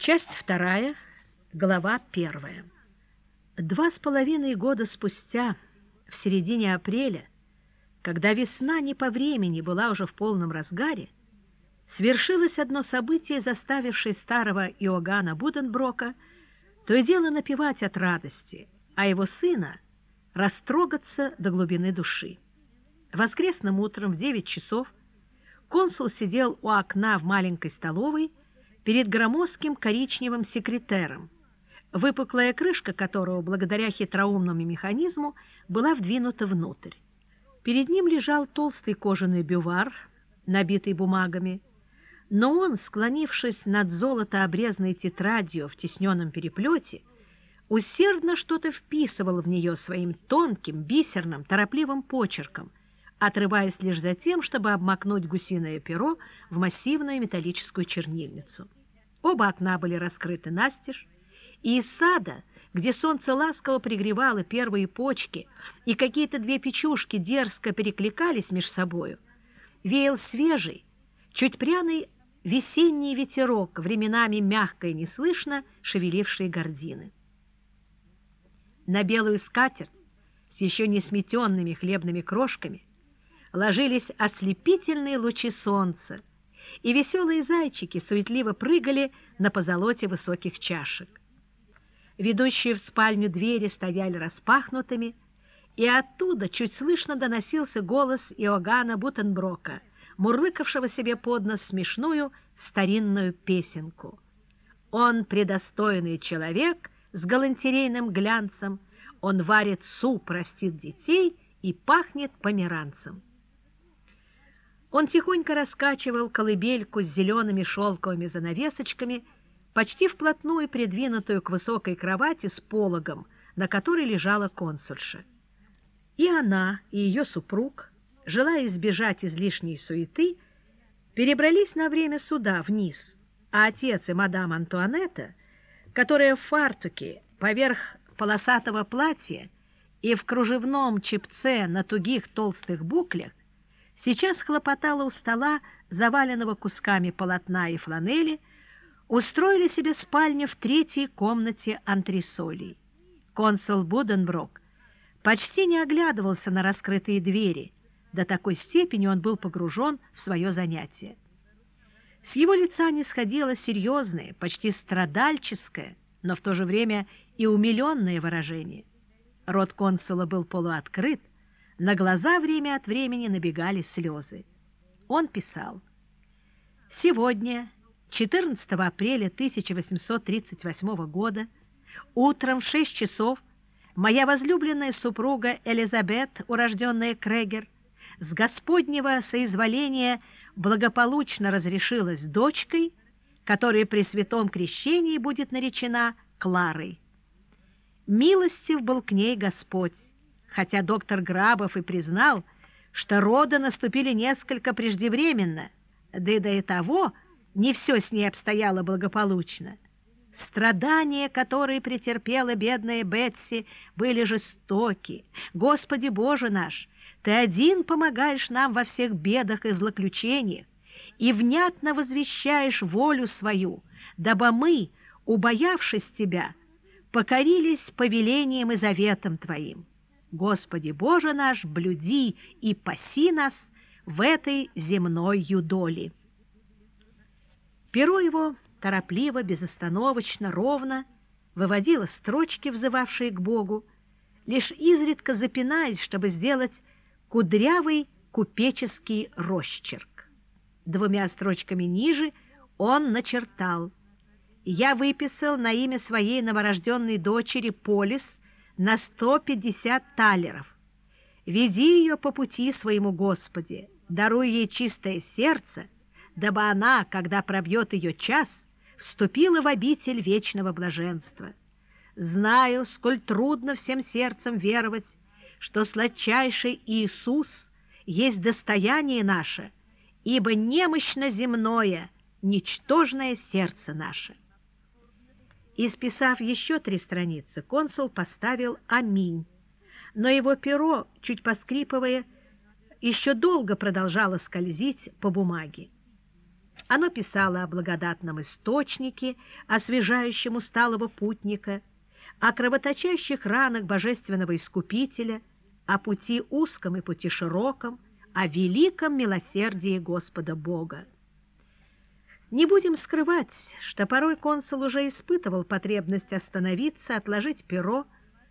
Часть вторая, глава первая. Два с половиной года спустя, в середине апреля, когда весна не по времени была уже в полном разгаре, свершилось одно событие, заставившее старого Иоганна Буденброка то и дело напевать от радости, а его сына растрогаться до глубины души. Воскресным утром в девять часов консул сидел у окна в маленькой столовой перед громоздким коричневым секретером, выпуклая крышка которого, благодаря хитроумному механизму, была вдвинута внутрь. Перед ним лежал толстый кожаный бювар, набитый бумагами, но он, склонившись над золотообрезной тетрадью в тесненном переплете, усердно что-то вписывал в нее своим тонким, бисерным, торопливым почерком, отрываясь лишь за тем, чтобы обмакнуть гусиное перо в массивную металлическую чернильницу. Оба окна были раскрыты настежь, и из сада, где солнце ласково пригревало первые почки, и какие-то две печушки дерзко перекликались между собою, веял свежий, чуть пряный весенний ветерок, временами мягко и неслышно шевелившие гордины. На белую скатерть с еще не сметенными хлебными крошками ложились ослепительные лучи солнца, и веселые зайчики суетливо прыгали на позолоте высоких чашек. Ведущие в спальню двери стояли распахнутыми, и оттуда чуть слышно доносился голос Иоганна Бутенброка — мурлыкавшего себе под нос смешную старинную песенку. Он предостойный человек с галантерейным глянцем, он варит суп, растит детей и пахнет померанцем. Он тихонько раскачивал колыбельку с зелеными шелковыми занавесочками, почти вплотную придвинутую к высокой кровати с пологом, на которой лежала консульша. И она, и ее супруг желая избежать излишней суеты, перебрались на время суда вниз, а отец и мадам Антуанетта, которая в фартуке поверх полосатого платья и в кружевном чепце на тугих толстых буклях, сейчас хлопотала у стола, заваленного кусками полотна и фланели, устроили себе спальню в третьей комнате антресолей. Консул Буденброк почти не оглядывался на раскрытые двери – до такой степени он был погружен в свое занятие. С его лица не сходило серьезное, почти страдальческое, но в то же время и умиленное выражение. Рот консула был полуоткрыт, на глаза время от времени набегали слезы. Он писал, «Сегодня, 14 апреля 1838 года, утром в 6 часов, моя возлюбленная супруга Элизабет, урожденная Крегер, с Господнего соизволения благополучно разрешилась дочкой, которая при святом крещении будет наречена Кларой. Милостив был к ней Господь, хотя доктор Грабов и признал, что роды наступили несколько преждевременно, да и до того не все с ней обстояло благополучно. Страдания, которые претерпела бедная Бетси, были жестоки. Господи Боже наш, Ты один помогаешь нам во всех бедах и злоключениях и внятно возвещаешь волю свою, дабы мы, убоявшись Тебя, покорились повелением и заветам Твоим. Господи Боже наш, блюди и паси нас в этой земной юдоли. Перо его торопливо, безостановочно, ровно выводила строчки, взывавшие к Богу, лишь изредка запинаясь, чтобы сделать кудрявый купеческий росчерк. Двумя строчками ниже он начертал «Я выписал на имя своей новорожденной дочери полис на 150 талеров. Веди ее по пути своему Господи, даруй ей чистое сердце, дабы она, когда пробьет ее час, вступила в обитель вечного блаженства. Знаю, сколь трудно всем сердцем веровать, что сладчайший Иисус есть достояние наше, ибо немощно земное, ничтожное сердце наше. Исписав еще три страницы, консул поставил «Аминь», но его перо, чуть поскрипывая, еще долго продолжало скользить по бумаге. Оно писало о благодатном источнике, освежающем усталого путника, о кровоточащих ранах божественного Искупителя, о пути узком и пути широком, о великом милосердии Господа Бога. Не будем скрывать, что порой консул уже испытывал потребность остановиться, отложить перо,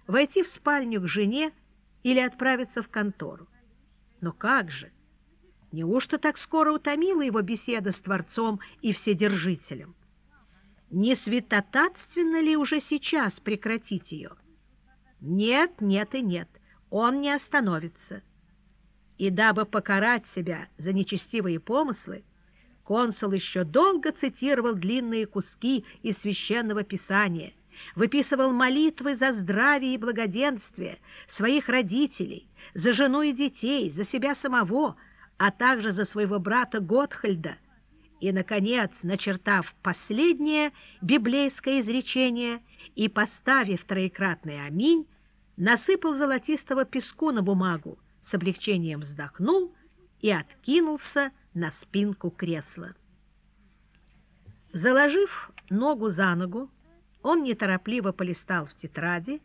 войти в спальню к жене или отправиться в контору. Но как же? Неужто так скоро утомила его беседа с Творцом и Вседержителем? Не святотатственно ли уже сейчас прекратить ее? Нет, нет и нет, он не остановится. И дабы покарать себя за нечестивые помыслы, консул еще долго цитировал длинные куски из Священного Писания, выписывал молитвы за здравие и благоденствие своих родителей, за жену и детей, за себя самого – а также за своего брата Готхальда, и, наконец, начертав последнее библейское изречение и поставив троекратный «Аминь», насыпал золотистого песку на бумагу, с облегчением вздохнул и откинулся на спинку кресла. Заложив ногу за ногу, он неторопливо полистал в тетради,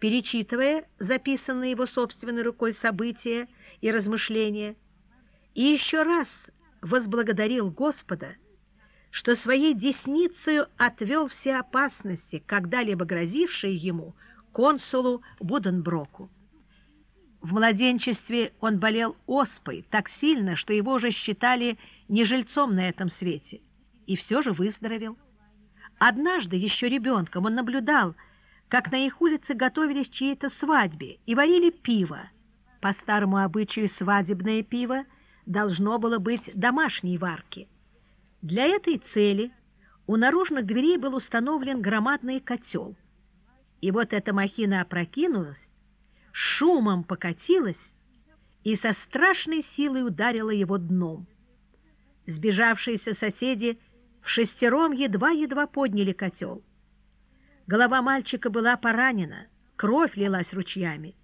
перечитывая записанные его собственной рукой события и размышления, и еще раз возблагодарил Господа, что своей десницею отвел все опасности, когда-либо грозившие ему, консулу Буденброку. В младенчестве он болел оспой так сильно, что его уже считали не жильцом на этом свете, и все же выздоровел. Однажды, еще ребенком, он наблюдал, как на их улице готовились чьей-то свадьбе и варили пиво. По старому обычаю свадебное пиво должно было быть домашней варки. Для этой цели у наружных дверей был установлен громадный котел. И вот эта махина опрокинулась, шумом покатилась и со страшной силой ударила его дном. Сбежавшиеся соседи в шестером едва-едва подняли котел. Голова мальчика была поранена, кровь лилась ручьями.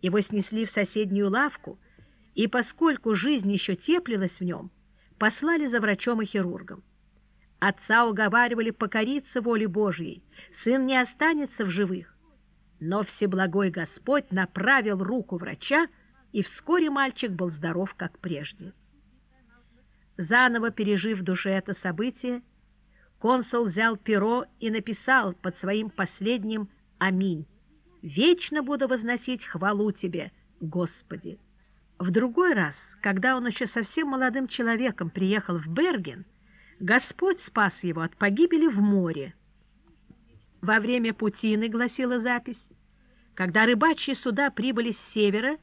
Его снесли в соседнюю лавку, и поскольку жизнь еще теплилась в нем, послали за врачом и хирургом. Отца уговаривали покориться воле Божьей, сын не останется в живых. Но Всеблагой Господь направил руку врача, и вскоре мальчик был здоров, как прежде. Заново пережив в душе это событие, консул взял перо и написал под своим последним «Аминь». «Вечно буду возносить хвалу Тебе, Господи». В другой раз, когда он еще совсем молодым человеком приехал в Берген, Господь спас его от погибели в море. Во время путины, гласила запись, когда рыбачьи суда прибыли с севера,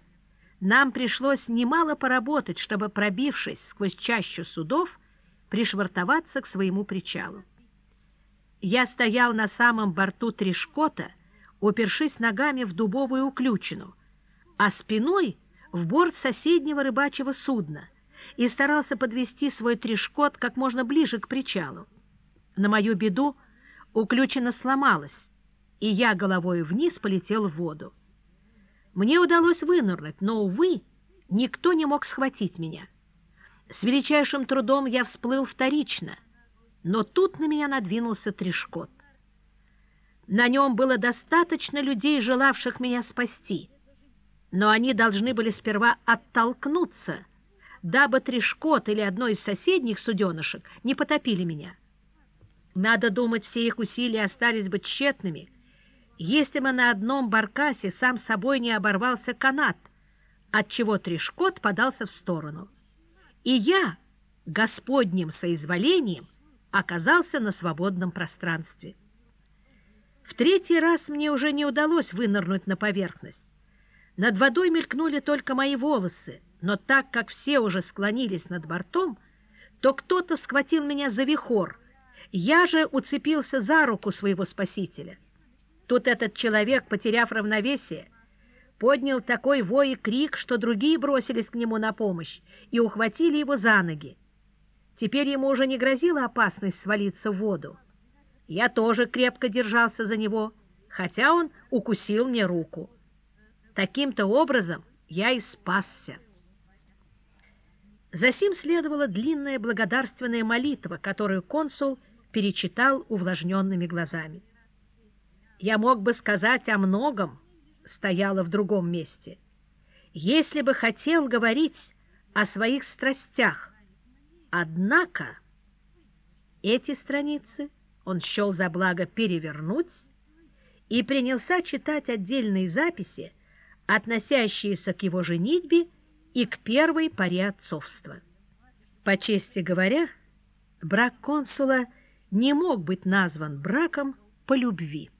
нам пришлось немало поработать, чтобы, пробившись сквозь чащу судов, пришвартоваться к своему причалу. Я стоял на самом борту Тришкота, упершись ногами в дубовую уключину, а спиной в борт соседнего рыбачьего судна и старался подвести свой трешкот как можно ближе к причалу. На мою беду уключина сломалась, и я головой вниз полетел в воду. Мне удалось вынырнуть, но, увы, никто не мог схватить меня. С величайшим трудом я всплыл вторично, но тут на меня надвинулся трешкот. На нем было достаточно людей, желавших меня спасти — но они должны были сперва оттолкнуться, дабы Трешкот или одно из соседних суденышек не потопили меня. Надо думать, все их усилия остались бы тщетными, если бы на одном баркасе сам собой не оборвался канат, отчего Трешкот подался в сторону. И я, Господним соизволением, оказался на свободном пространстве. В третий раз мне уже не удалось вынырнуть на поверхность. Над водой мелькнули только мои волосы, но так как все уже склонились над бортом, то кто-то схватил меня за вихор. Я же уцепился за руку своего спасителя. Тут этот человек, потеряв равновесие, поднял такой вой и крик, что другие бросились к нему на помощь и ухватили его за ноги. Теперь ему уже не грозила опасность свалиться в воду. Я тоже крепко держался за него, хотя он укусил мне руку. Таким-то образом я и спасся. Засим следовала длинная благодарственная молитва, которую консул перечитал увлажненными глазами. «Я мог бы сказать о многом», — стояла в другом месте, «если бы хотел говорить о своих страстях. Однако эти страницы он счел за благо перевернуть и принялся читать отдельные записи, относящиеся к его женитьбе и к первой паре отцовства. По чести говоря, брак консула не мог быть назван браком по любви.